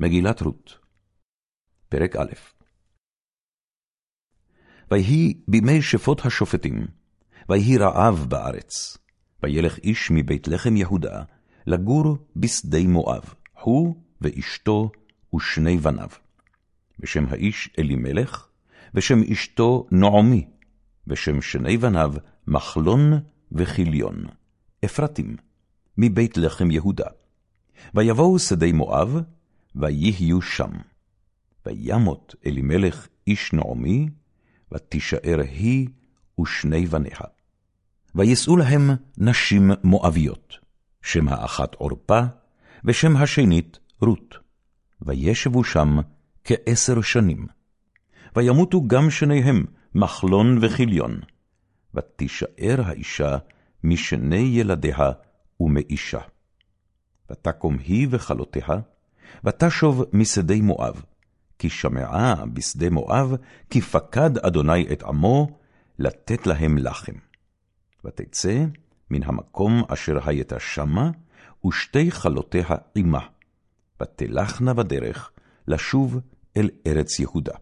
מגילת רות, פרק א' ויהי בימי שפוט השופטים, ויהי רעב בארץ, וילך איש מבית לחם יהודה, לגור בשדה מואב, הוא ואשתו ושני בניו. ושם האיש אלימלך, ושם אשתו נעמי, ושם שני בניו מחלון וכיליון, אפרתים, מבית לחם יהודה. ויבואו שדי מואב, ויהיו שם. וימות אלימלך איש נעמי, ותישאר היא ושני בניה. וישאו להם נשים מואביות, שם האחת עורפה, ושם השנית רות. וישבו שם כעשר שנים. וימותו גם שניהם, מחלון וכיליון. ותישאר האישה משני ילדיה ומאישה. ותקום היא וכלותיה, ותשוב משדה מואב, כי שמעה בשדה מואב, כי פקד אדוני את עמו, לתת להם לחם. ותצא מן המקום אשר הייתה שמה, ושתי חלותיה עמה, ותלכנה בדרך, לשוב אל ארץ יהודה.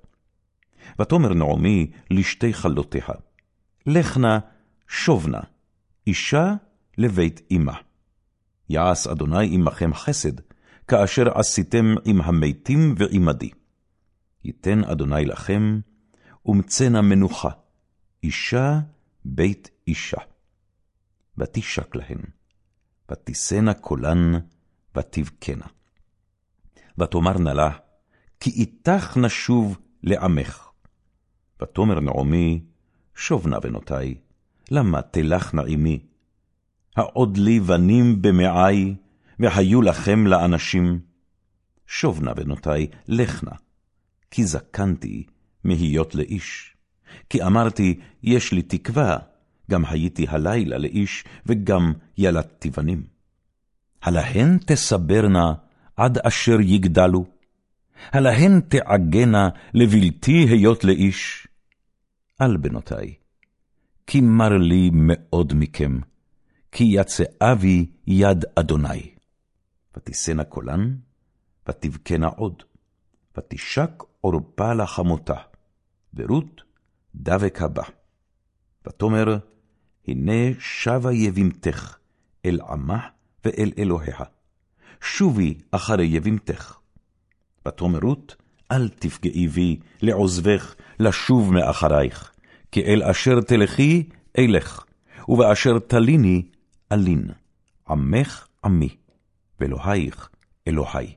ותאמר נעמי לשתי חלותיה, לכנה שובנה, אישה לבית אמה. יעש אדוני עמכם חסד, כאשר עשיתם עם המתים ועמדי. ייתן אדוני לכם, ומצאנה מנוחה, אישה בית אישה. ותשק להן, ותישאנה קולן, ותבכנה. ותאמרנה לה, כי איתך נשוב לעמך. ותאמר נעמי, שוב נא בנותי, למה תלכנה עמי? העוד לי בנים במעי, והיו לכם לאנשים. שוב נא בנותי, לך נא, כי זקנתי מהיות לאיש. כי אמרתי, יש לי תקווה, גם הייתי הלילה לאיש, וגם ילדתי בנים. הלהן תסברנה עד אשר יגדלו, הלהן תעגנה לבלתי היות לאיש. אל בנותי, כי מר לי מאוד מכם, כי יצאה בי יד אדוני. ותישאנה קולן, ותבכנה עוד, ותשק עורפה לחמותה, ורות דבק הבא. ותאמר, הנה שבה יבימתך אל עמה ואל אלוהיה. שובי אחרי יבימתך. ותאמר רות, אל תפגעי בי לעוזבך לשוב מאחרייך, כי אל אשר תלכי אלך, ובאשר תליני אלין, עמך עמי, ואלוהיך אלוהי.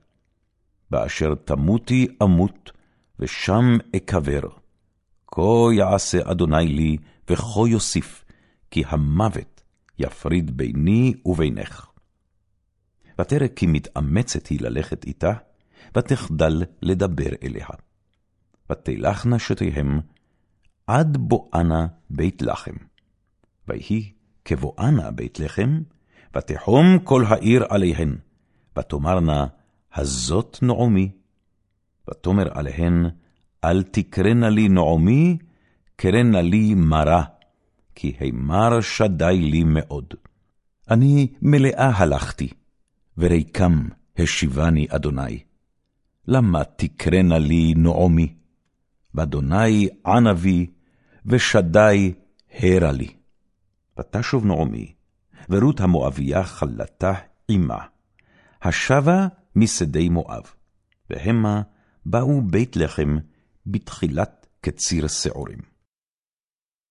באשר תמותי אמות, ושם אקבר. כה יעשה אדוני לי, וכה יוסיף, כי המוות יפריד ביני ובינך. ותרא כי מתאמצת היא ללכת איתה, ותחדל לדבר אליה. ותלכנה שתיהם עד בואנה בית לחם. ויהי כבואנה בית לחם, ותחום כל העיר עליהן, ותאמרנה, הזאת נעמי. ותאמר עליהן, אל תקרנה לי נעמי, קרנה לי מרה, כי המר שדי לי מאוד. אני מלאה הלכתי, וריקם השיבני אדוני. למה תקרנה לי נעמי? ואדוני ענה בי, ושדי הרה לי. ותשוב נעמי, ורות המואביה חלתה עמה, השבה משדה מואב, והמה באו בית לחם בתחילת קציר שעורים.